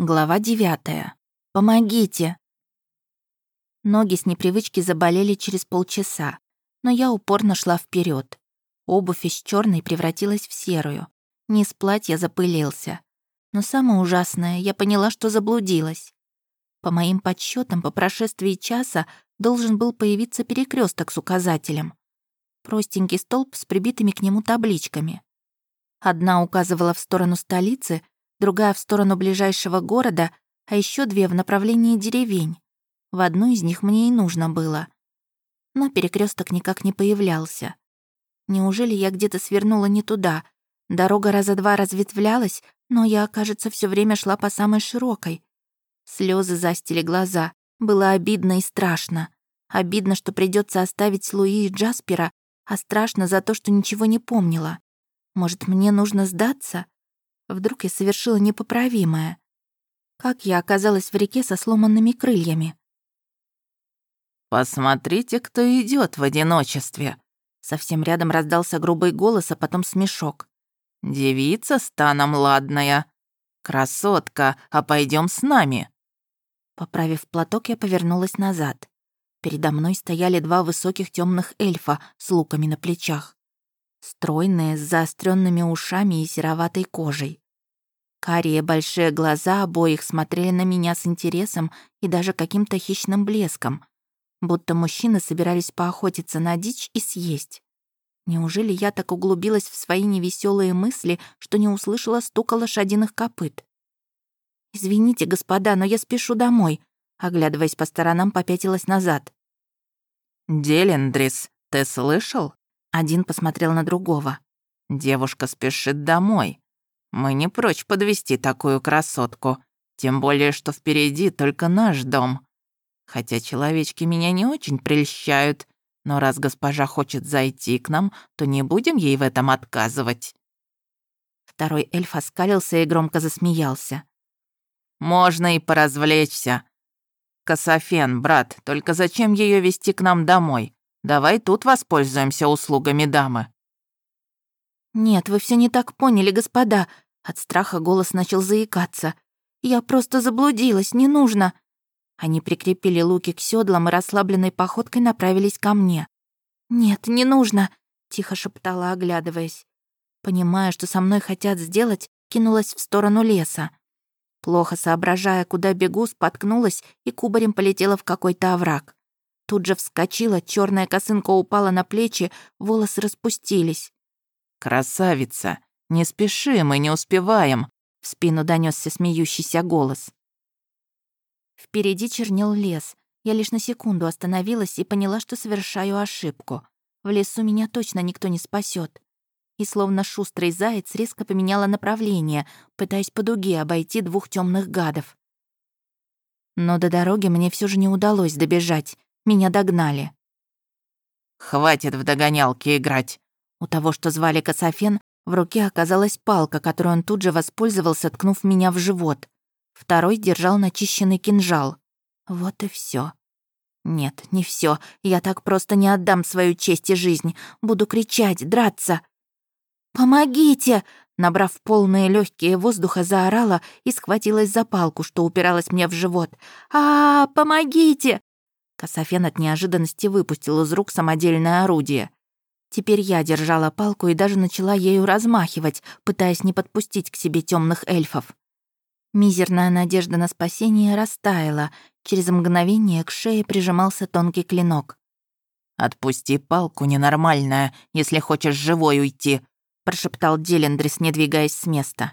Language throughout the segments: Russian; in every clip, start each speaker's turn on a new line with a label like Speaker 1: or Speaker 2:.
Speaker 1: Глава девятая. Помогите. Ноги с непривычки заболели через полчаса, но я упорно шла вперед. Обувь из черной превратилась в серую. Низ платья запылился. Но самое ужасное, я поняла, что заблудилась. По моим подсчетам, по прошествии часа должен был появиться перекресток с указателем. Простенький столб с прибитыми к нему табличками. Одна указывала в сторону столицы, другая в сторону ближайшего города, а еще две в направлении деревень. В одну из них мне и нужно было. Но перекресток никак не появлялся. Неужели я где-то свернула не туда? Дорога раза два разветвлялась, но я, кажется, все время шла по самой широкой. Слезы застили глаза. Было обидно и страшно. Обидно, что придется оставить Луи и Джаспера, а страшно за то, что ничего не помнила. Может, мне нужно сдаться? Вдруг я совершила непоправимое. Как я оказалась в реке со сломанными крыльями?
Speaker 2: «Посмотрите, кто идет в одиночестве!»
Speaker 1: Совсем рядом раздался грубый голос, а потом смешок.
Speaker 2: «Девица станом ладная! Красотка, а пойдем с нами!»
Speaker 1: Поправив платок, я повернулась назад. Передо мной стояли два высоких темных эльфа с луками на плечах. Стройные, с заостренными ушами и сероватой кожей. Карие большие глаза обоих смотрели на меня с интересом и даже каким-то хищным блеском, будто мужчины собирались поохотиться на дичь и съесть. Неужели я так углубилась в свои невеселые мысли, что не услышала стука лошадиных копыт? «Извините, господа, но я спешу домой», оглядываясь по сторонам, попятилась назад.
Speaker 2: «Делендрис, ты слышал?»
Speaker 1: Один посмотрел на другого.
Speaker 2: «Девушка спешит домой. Мы не прочь подвести такую красотку, тем более, что впереди только наш дом. Хотя человечки меня не очень прельщают, но раз госпожа хочет зайти к нам, то не будем ей в этом отказывать».
Speaker 1: Второй эльф оскалился и громко засмеялся.
Speaker 2: «Можно и поразвлечься. Кософен, брат, только зачем ее вести к нам домой? Давай тут воспользуемся услугами дамы».
Speaker 1: «Нет, вы все не так поняли, господа». От страха голос начал заикаться. «Я просто заблудилась, не нужно». Они прикрепили луки к седлам и расслабленной походкой направились ко мне. «Нет, не нужно», — тихо шептала, оглядываясь. Понимая, что со мной хотят сделать, кинулась в сторону леса. Плохо соображая, куда бегу, споткнулась и кубарем полетела в какой-то овраг. Тут же вскочила, черная косынка упала на плечи, волосы распустились.
Speaker 2: «Красавица! Не спеши, мы не успеваем!» В спину донесся смеющийся голос.
Speaker 1: Впереди чернел лес. Я лишь на секунду остановилась и поняла, что совершаю ошибку. В лесу меня точно никто не спасет. И словно шустрый заяц резко поменяла направление, пытаясь по дуге обойти двух темных гадов. Но до дороги мне все же не удалось добежать. Меня догнали.
Speaker 2: «Хватит в догонялки играть!»
Speaker 1: У того, что звали Кософен, в руке оказалась палка, которую он тут же воспользовался, ткнув меня в живот. Второй держал начищенный кинжал. Вот и все. Нет, не все. Я так просто не отдам свою честь и жизнь. Буду кричать, драться. «Помогите!» Набрав полные легкие воздуха, заорала и схватилась за палку, что упиралась мне в живот. а, -а, -а Помогите!» Кософен от неожиданности выпустил из рук самодельное орудие. Теперь я держала палку и даже начала ею размахивать, пытаясь не подпустить к себе темных эльфов. Мизерная надежда на спасение растаяла. Через мгновение к шее прижимался тонкий клинок.
Speaker 2: «Отпусти палку, ненормальная, если хочешь живой уйти», прошептал Делендрис, не двигаясь с места.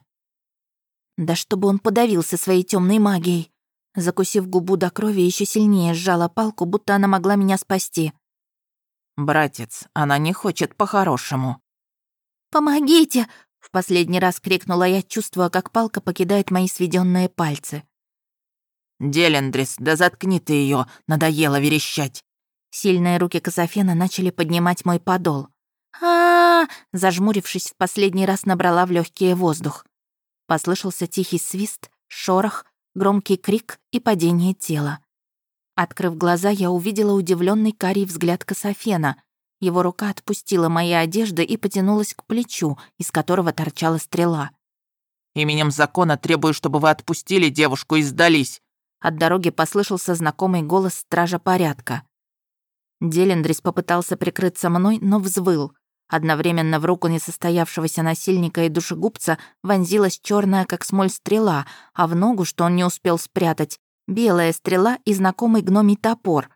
Speaker 1: «Да чтобы он подавился своей темной магией!» Закусив губу до крови, еще сильнее сжала палку, будто она могла меня спасти.
Speaker 2: «Братец, она не хочет по-хорошему».
Speaker 1: «Помогите!» — в последний раз крикнула я, чувствуя, как палка покидает мои сведенные пальцы.
Speaker 2: «Делендрис, да заткни ты ее, надоело верещать!»
Speaker 1: Сильные руки Касафена начали поднимать мой подол. а, -а, -а Зажмурившись, в последний раз набрала в легкие воздух. Послышался тихий свист, шорох, громкий крик и падение тела. Открыв глаза, я увидела удивленный карий взгляд Касафена. Его рука отпустила мои одежды и потянулась к плечу, из которого торчала стрела.
Speaker 2: Именем закона требую, чтобы вы отпустили девушку и сдались».
Speaker 1: От дороги послышался знакомый голос стража порядка. Делендрис попытался прикрыться мной, но взвыл. Одновременно в руку несостоявшегося насильника и душегубца вонзилась черная, как смоль, стрела, а в ногу, что он не успел спрятать, белая стрела и знакомый гномий топор.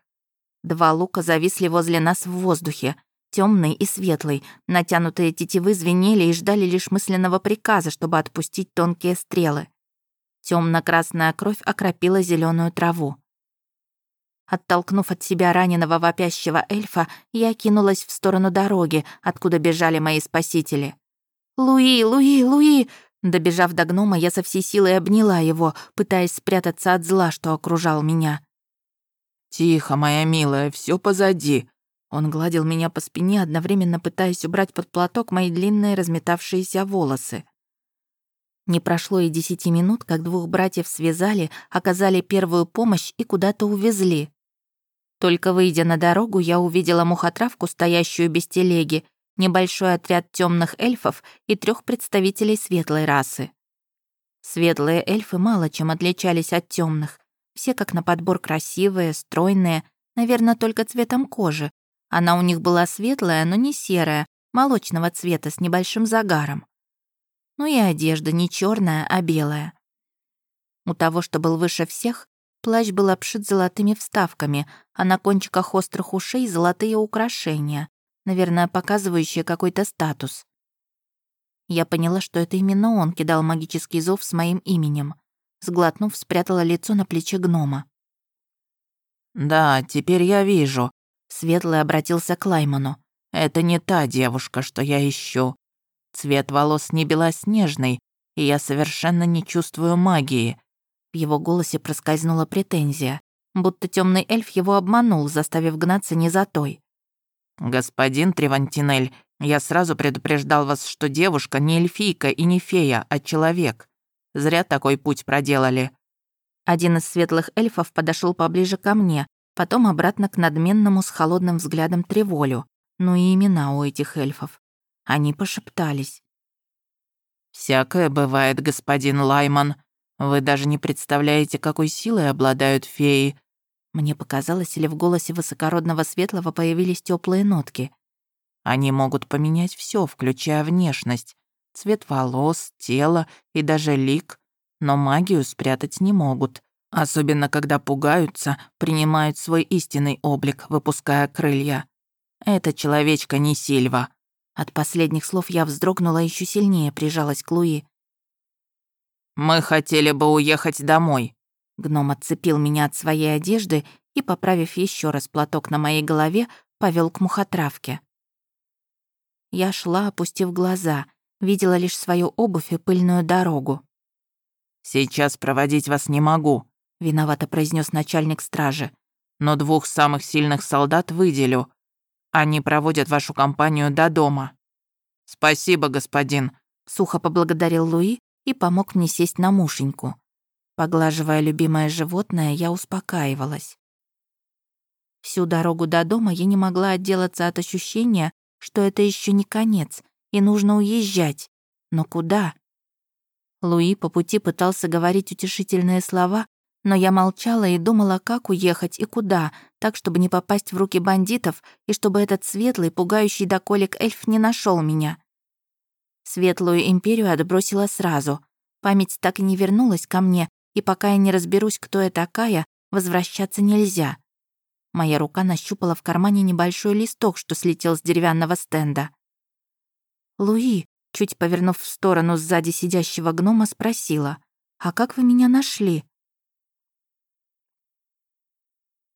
Speaker 1: Два лука зависли возле нас в воздухе, темный и светлый. Натянутые тетивы звенели и ждали лишь мысленного приказа, чтобы отпустить тонкие стрелы. Темно-красная кровь окропила зеленую траву. Оттолкнув от себя раненого вопящего эльфа, я кинулась в сторону дороги, откуда бежали мои спасители. «Луи, Луи, Луи!» Добежав до гнома, я со всей силой обняла его, пытаясь спрятаться от зла, что окружал меня.
Speaker 2: «Тихо, моя милая, все позади».
Speaker 1: Он гладил меня по спине, одновременно пытаясь убрать под платок мои длинные разметавшиеся волосы. Не прошло и десяти минут, как двух братьев связали, оказали первую помощь и куда-то увезли. Только выйдя на дорогу, я увидела мухотравку, стоящую без телеги, небольшой отряд темных эльфов и трех представителей светлой расы. Светлые эльфы мало чем отличались от темных. Все как на подбор красивые, стройные, наверное, только цветом кожи. Она у них была светлая, но не серая, молочного цвета с небольшим загаром. Ну и одежда не черная, а белая. У того, что был выше всех, плащ был обшит золотыми вставками, а на кончиках острых ушей золотые украшения, наверное, показывающие какой-то статус. Я поняла, что это именно он кидал магический зов с моим именем. Сглотнув, спрятала лицо на плече гнома.
Speaker 2: «Да, теперь я вижу», —
Speaker 1: Светлый обратился к Лайману.
Speaker 2: «Это не та девушка, что я ищу. Цвет волос не белоснежный, и я совершенно не чувствую магии».
Speaker 1: В его голосе проскользнула претензия, будто темный эльф его обманул, заставив гнаться не за той.
Speaker 2: «Господин Тревантинель, я сразу предупреждал вас, что девушка не эльфийка и не фея, а человек. Зря такой путь проделали».
Speaker 1: Один из светлых эльфов подошел поближе ко мне, потом обратно к надменному с холодным взглядом Треволю. Ну и имена у этих эльфов. Они пошептались.
Speaker 2: «Всякое бывает, господин Лайман. Вы даже не представляете, какой силой обладают феи».
Speaker 1: Мне показалось, или в голосе высокородного светлого появились теплые нотки.
Speaker 2: «Они могут поменять все, включая внешность, цвет волос, тело и даже лик, но магию спрятать не могут, особенно когда пугаются, принимают свой истинный облик, выпуская крылья. Это человечка не Сильва.
Speaker 1: От последних слов я вздрогнула еще сильнее, прижалась к Луи.
Speaker 2: «Мы хотели бы уехать домой».
Speaker 1: Гном отцепил меня от своей одежды и, поправив еще раз платок на моей голове, повел к мухотравке. Я шла, опустив глаза, видела лишь свою обувь и пыльную дорогу.
Speaker 2: «Сейчас проводить вас не могу», — виновато произнес начальник стражи. «Но двух самых сильных солдат выделю. Они проводят вашу компанию до дома». «Спасибо, господин», —
Speaker 1: сухо поблагодарил Луи и помог мне сесть на мушеньку. Поглаживая любимое животное, я успокаивалась. Всю дорогу до дома я не могла отделаться от ощущения, что это еще не конец, и нужно уезжать. Но куда? Луи по пути пытался говорить утешительные слова, но я молчала и думала, как уехать и куда, так, чтобы не попасть в руки бандитов и чтобы этот светлый, пугающий до колик эльф не нашел меня. Светлую империю отбросила сразу. Память так и не вернулась ко мне, и пока я не разберусь, кто я такая, возвращаться нельзя. Моя рука нащупала в кармане небольшой листок, что слетел с деревянного стенда. «Луи», чуть повернув в сторону сзади сидящего гнома, спросила, «А как вы меня нашли?»